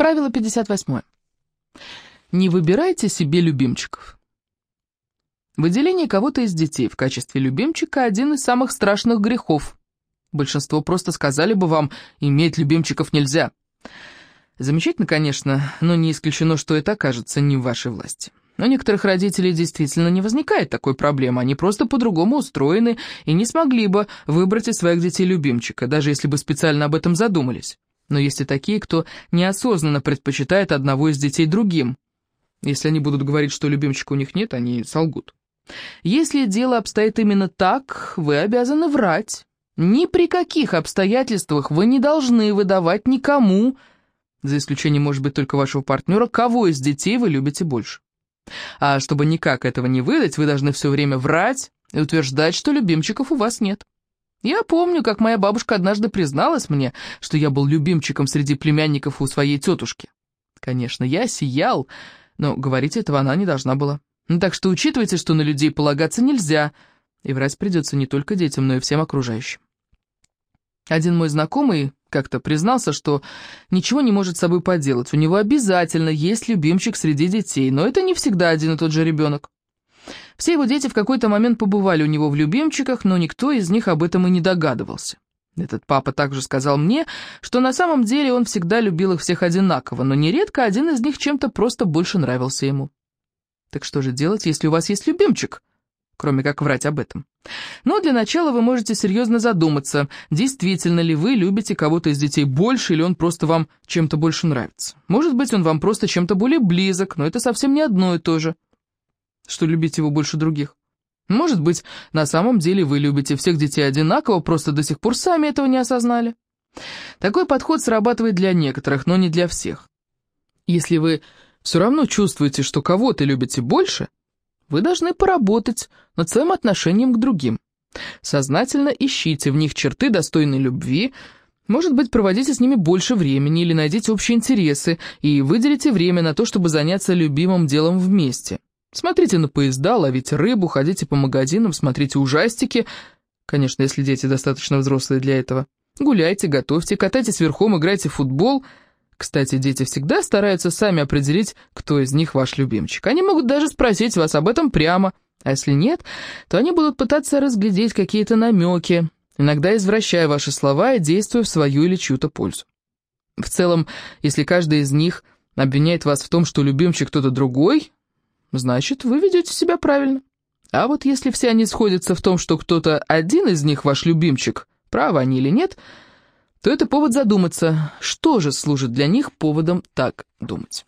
Правило 58. Не выбирайте себе любимчиков. Выделение кого-то из детей в качестве любимчика – один из самых страшных грехов. Большинство просто сказали бы вам, иметь любимчиков нельзя. Замечательно, конечно, но не исключено, что это окажется не в вашей власти. Но некоторых родителей действительно не возникает такой проблемы, они просто по-другому устроены и не смогли бы выбрать из своих детей любимчика, даже если бы специально об этом задумались. Но есть и такие, кто неосознанно предпочитает одного из детей другим. Если они будут говорить, что любимчика у них нет, они солгут. Если дело обстоит именно так, вы обязаны врать. Ни при каких обстоятельствах вы не должны выдавать никому, за исключением, может быть, только вашего партнера, кого из детей вы любите больше. А чтобы никак этого не выдать, вы должны все время врать и утверждать, что любимчиков у вас нет. Я помню, как моя бабушка однажды призналась мне, что я был любимчиком среди племянников у своей тетушки. Конечно, я сиял, но говорить этого она не должна была. Ну, так что учитывайте, что на людей полагаться нельзя, и врать придется не только детям, но и всем окружающим. Один мой знакомый как-то признался, что ничего не может с собой поделать. У него обязательно есть любимчик среди детей, но это не всегда один и тот же ребенок. Все его дети в какой-то момент побывали у него в любимчиках, но никто из них об этом и не догадывался. Этот папа также сказал мне, что на самом деле он всегда любил их всех одинаково, но нередко один из них чем-то просто больше нравился ему. Так что же делать, если у вас есть любимчик? кроме как врать об этом. Но для начала вы можете серьезно задуматься, действительно ли вы любите кого-то из детей больше, или он просто вам чем-то больше нравится. Может быть, он вам просто чем-то более близок, но это совсем не одно и то же, что любить его больше других. Может быть, на самом деле вы любите всех детей одинаково, просто до сих пор сами этого не осознали. Такой подход срабатывает для некоторых, но не для всех. Если вы все равно чувствуете, что кого-то любите больше – вы должны поработать над своим отношением к другим. Сознательно ищите в них черты достойной любви, может быть, проводите с ними больше времени или найдите общие интересы и выделите время на то, чтобы заняться любимым делом вместе. Смотрите на поезда, ловите рыбу, ходите по магазинам, смотрите ужастики. Конечно, если дети достаточно взрослые для этого. Гуляйте, готовьте, катайтесь верхом, играйте в футбол – кстати, дети всегда стараются сами определить, кто из них ваш любимчик. Они могут даже спросить вас об этом прямо. А если нет, то они будут пытаться разглядеть какие-то намеки, иногда извращая ваши слова и действуя в свою или чью-то пользу. В целом, если каждый из них обвиняет вас в том, что любимчик кто-то другой, значит, вы ведете себя правильно. А вот если все они сходятся в том, что кто-то один из них ваш любимчик, правы они или нет – то это повод задуматься, что же служит для них поводом так думать.